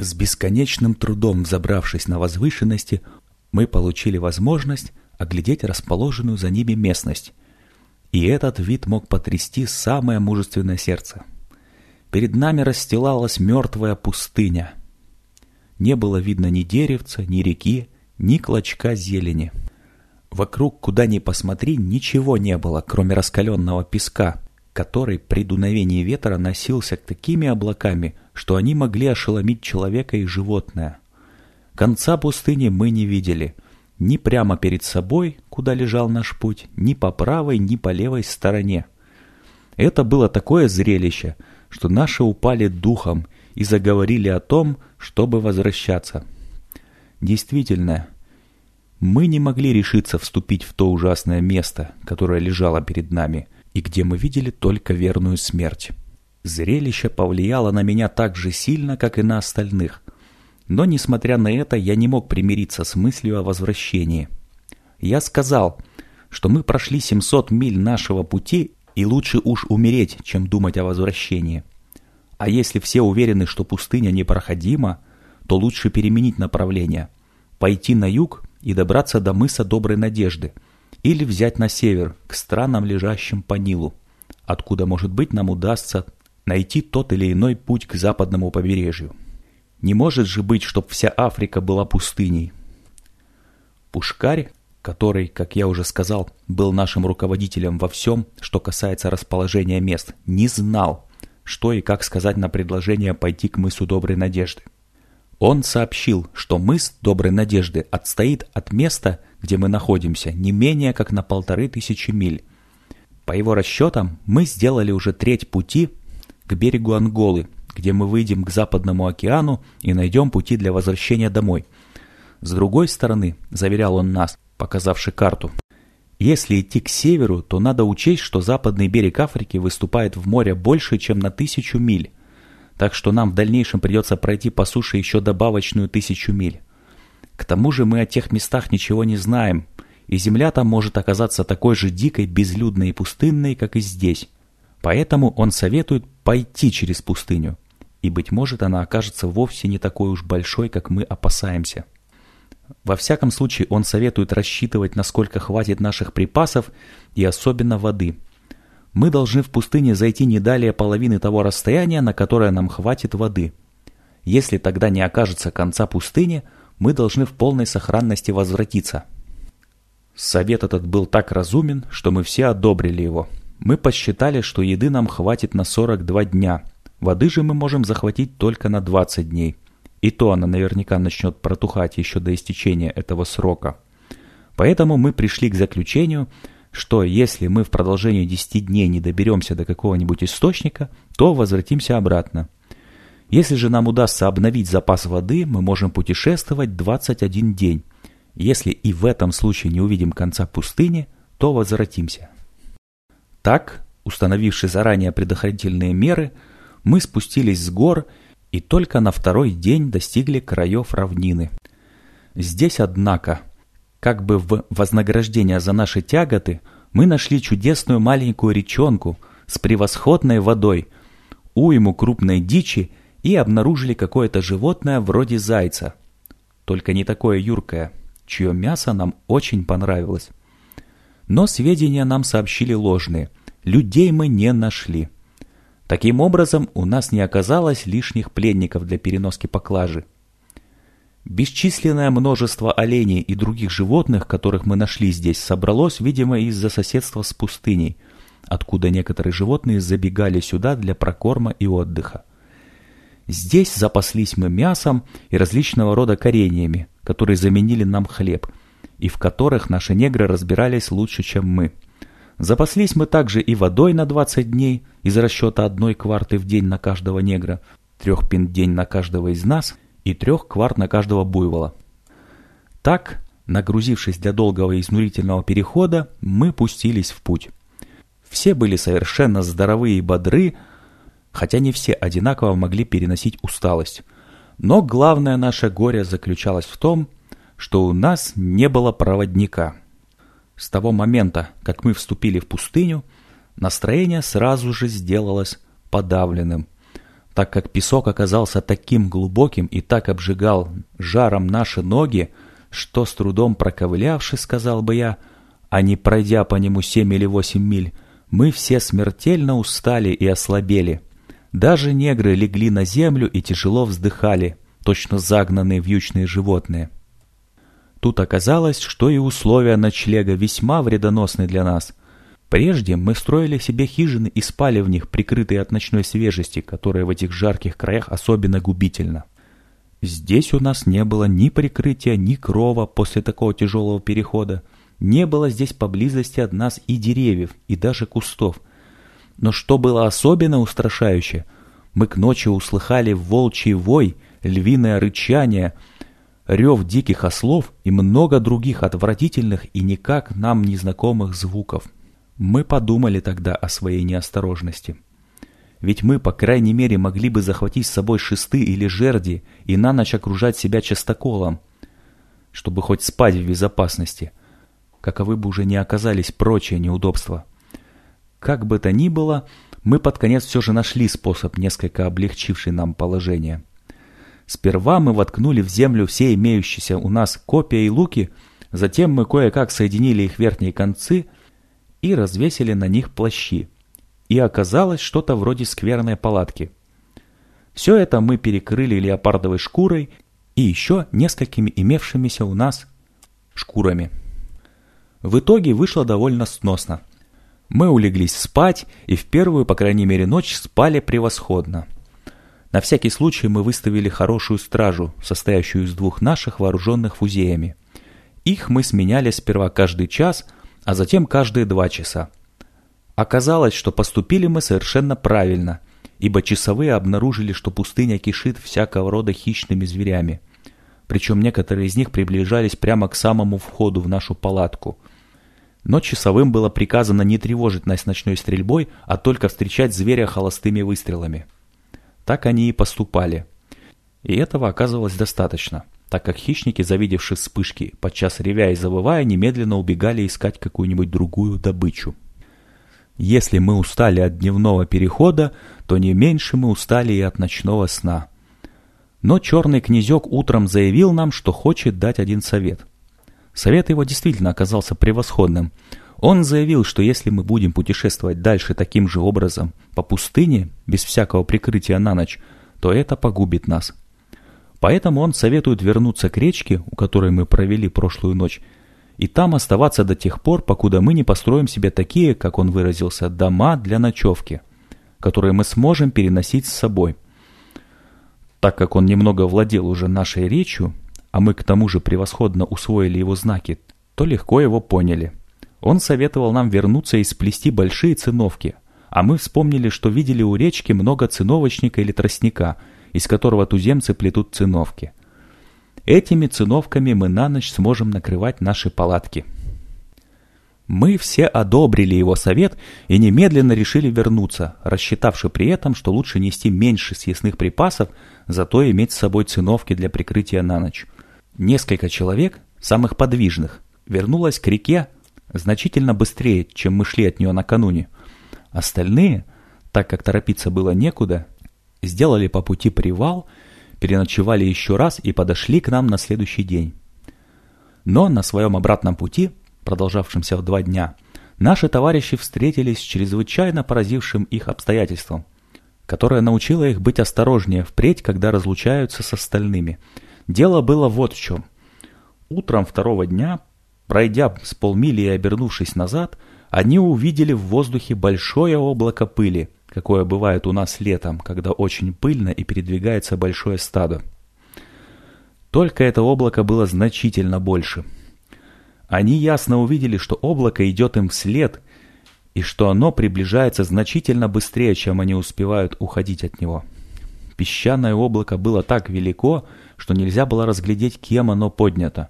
С бесконечным трудом взобравшись на возвышенности, мы получили возможность оглядеть расположенную за ними местность. И этот вид мог потрясти самое мужественное сердце. Перед нами расстилалась мертвая пустыня. Не было видно ни деревца, ни реки, ни клочка зелени. Вокруг, куда ни посмотри, ничего не было, кроме раскаленного песка, который при дуновении ветра носился такими облаками, что они могли ошеломить человека и животное. Конца пустыни мы не видели, ни прямо перед собой, куда лежал наш путь, ни по правой, ни по левой стороне. Это было такое зрелище, что наши упали духом и заговорили о том, чтобы возвращаться. Действительно, мы не могли решиться вступить в то ужасное место, которое лежало перед нами, и где мы видели только верную смерть. Зрелище повлияло на меня так же сильно, как и на остальных. Но, несмотря на это, я не мог примириться с мыслью о возвращении. Я сказал, что мы прошли 700 миль нашего пути, и лучше уж умереть, чем думать о возвращении. А если все уверены, что пустыня непроходима, то лучше переменить направление, пойти на юг и добраться до мыса Доброй Надежды, или взять на север, к странам, лежащим по Нилу, откуда, может быть, нам удастся найти тот или иной путь к западному побережью. Не может же быть, чтоб вся Африка была пустыней. Пушкарь, который, как я уже сказал, был нашим руководителем во всем, что касается расположения мест, не знал, что и как сказать на предложение пойти к мысу Доброй Надежды. Он сообщил, что мыс Доброй Надежды отстоит от места, где мы находимся, не менее как на полторы тысячи миль. По его расчетам, мы сделали уже треть пути к берегу Анголы, где мы выйдем к Западному океану и найдем пути для возвращения домой. С другой стороны, заверял он нас, показавши карту, если идти к северу, то надо учесть, что западный берег Африки выступает в море больше, чем на тысячу миль. Так что нам в дальнейшем придется пройти по суше еще добавочную тысячу миль. К тому же мы о тех местах ничего не знаем, и земля там может оказаться такой же дикой, безлюдной и пустынной, как и здесь. Поэтому он советует пойти через пустыню, и, быть может, она окажется вовсе не такой уж большой, как мы опасаемся. Во всяком случае, он советует рассчитывать, насколько хватит наших припасов и особенно воды. Мы должны в пустыне зайти не далее половины того расстояния, на которое нам хватит воды. Если тогда не окажется конца пустыни, мы должны в полной сохранности возвратиться. Совет этот был так разумен, что мы все одобрили его. Мы посчитали, что еды нам хватит на 42 дня. Воды же мы можем захватить только на 20 дней – и то она наверняка начнет протухать еще до истечения этого срока. Поэтому мы пришли к заключению, что если мы в продолжении 10 дней не доберемся до какого-нибудь источника, то возвратимся обратно. Если же нам удастся обновить запас воды, мы можем путешествовать 21 день. Если и в этом случае не увидим конца пустыни, то возвратимся. Так, установивши заранее предохранительные меры, мы спустились с гор и только на второй день достигли краев равнины. Здесь, однако, как бы в вознаграждение за наши тяготы, мы нашли чудесную маленькую речонку с превосходной водой, уйму крупной дичи и обнаружили какое-то животное вроде зайца. Только не такое юркое, чье мясо нам очень понравилось. Но сведения нам сообщили ложные. Людей мы не нашли. Таким образом, у нас не оказалось лишних пленников для переноски поклажи. Бесчисленное множество оленей и других животных, которых мы нашли здесь, собралось, видимо, из-за соседства с пустыней, откуда некоторые животные забегали сюда для прокорма и отдыха. Здесь запаслись мы мясом и различного рода кореньями, которые заменили нам хлеб, и в которых наши негры разбирались лучше, чем мы – Запаслись мы также и водой на 20 дней из расчета одной кварты в день на каждого негра, трех пин день на каждого из нас и трех кварт на каждого буйвола. Так, нагрузившись для долгого и изнурительного перехода, мы пустились в путь. Все были совершенно здоровы и бодры, хотя не все одинаково могли переносить усталость. Но главное наше горе заключалось в том, что у нас не было проводника – с того момента, как мы вступили в пустыню, настроение сразу же сделалось подавленным. Так как песок оказался таким глубоким и так обжигал жаром наши ноги, что с трудом проковылявшись, сказал бы я, а не пройдя по нему семь или восемь миль, мы все смертельно устали и ослабели. Даже негры легли на землю и тяжело вздыхали, точно загнанные вьючные животные. Тут оказалось, что и условия ночлега весьма вредоносны для нас. Прежде мы строили себе хижины и спали в них, прикрытые от ночной свежести, которая в этих жарких краях особенно губительна. Здесь у нас не было ни прикрытия, ни крова после такого тяжелого перехода. Не было здесь поблизости от нас и деревьев, и даже кустов. Но что было особенно устрашающе, мы к ночи услыхали волчий вой, львиное рычание, рев диких ослов и много других отвратительных и никак нам незнакомых звуков. Мы подумали тогда о своей неосторожности. Ведь мы, по крайней мере, могли бы захватить с собой шесты или жерди и на ночь окружать себя частоколом, чтобы хоть спать в безопасности, каковы бы уже не оказались прочие неудобства. Как бы то ни было, мы под конец все же нашли способ, несколько облегчивший нам положение. Сперва мы воткнули в землю все имеющиеся у нас копья и луки, затем мы кое-как соединили их верхние концы и развесили на них плащи и оказалось что-то вроде скверной палатки. Все это мы перекрыли леопардовой шкурой и еще несколькими имевшимися у нас шкурами. В итоге вышло довольно сносно. Мы улеглись спать и в первую, по крайней мере, ночь спали превосходно. На всякий случай мы выставили хорошую стражу, состоящую из двух наших вооруженных фузеями. Их мы сменяли сперва каждый час, а затем каждые два часа. Оказалось, что поступили мы совершенно правильно, ибо часовые обнаружили, что пустыня кишит всякого рода хищными зверями. Причем некоторые из них приближались прямо к самому входу в нашу палатку. Но часовым было приказано не тревожить нас ночной стрельбой, а только встречать зверя холостыми выстрелами. Так они и поступали. И этого оказывалось достаточно, так как хищники, завидевши вспышки, подчас ревя и завывая, немедленно убегали искать какую-нибудь другую добычу. Если мы устали от дневного перехода, то не меньше мы устали и от ночного сна. Но черный князек утром заявил нам, что хочет дать один совет. Совет его действительно оказался превосходным. Он заявил, что если мы будем путешествовать дальше таким же образом по пустыне, без всякого прикрытия на ночь, то это погубит нас. Поэтому он советует вернуться к речке, у которой мы провели прошлую ночь, и там оставаться до тех пор, покуда мы не построим себе такие, как он выразился, дома для ночевки, которые мы сможем переносить с собой. Так как он немного владел уже нашей речью, а мы к тому же превосходно усвоили его знаки, то легко его поняли. Он советовал нам вернуться и сплести большие циновки, а мы вспомнили, что видели у речки много циновочника или тростника, из которого туземцы плетут циновки – Этими циновками мы на ночь сможем накрывать наши палатки. Мы все одобрили его совет и немедленно решили вернуться, рассчитавши при этом, что лучше нести меньше съестных припасов, зато иметь с собой циновки для прикрытия на ночь. Несколько человек, самых подвижных, вернулось к реке значительно быстрее, чем мы шли от нее накануне. Остальные, так как торопиться было некуда, сделали по пути привал переночевали еще раз и подошли к нам на следующий день. Но на своем обратном пути, продолжавшемся в два дня, наши товарищи встретились с чрезвычайно поразившим их обстоятельством, которое научило их быть осторожнее впредь, когда разлучаются с остальными. Дело было вот в чем. Утром второго дня, пройдя с полмили и обернувшись назад, они увидели в воздухе большое облако пыли – какое бывает у нас летом, когда очень пыльно и передвигается большое стадо. Только это облако было значительно больше. Они ясно увидели, что облако идет им вслед, и что оно приближается значительно быстрее, чем они успевают уходить от него. Песчаное облако было так велико, что нельзя было разглядеть, кем оно поднято,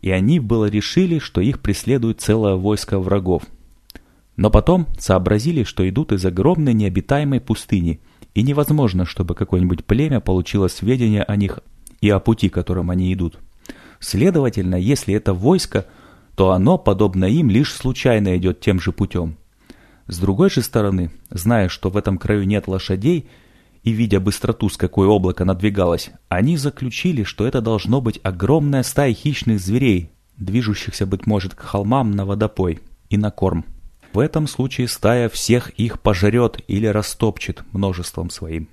и они было решили, что их преследует целое войско врагов. Но потом сообразили, что идут из огромной необитаемой пустыни, и невозможно, чтобы какое-нибудь племя получило сведения о них и о пути, которым они идут. Следовательно, если это войско, то оно, подобно им, лишь случайно идет тем же путем. С другой же стороны, зная, что в этом краю нет лошадей, и видя быстроту, с какой облако надвигалось, они заключили, что это должно быть огромная стая хищных зверей, движущихся, быть может, к холмам на водопой и на корм. В этом случае стая всех их пожрет или растопчет множеством своим.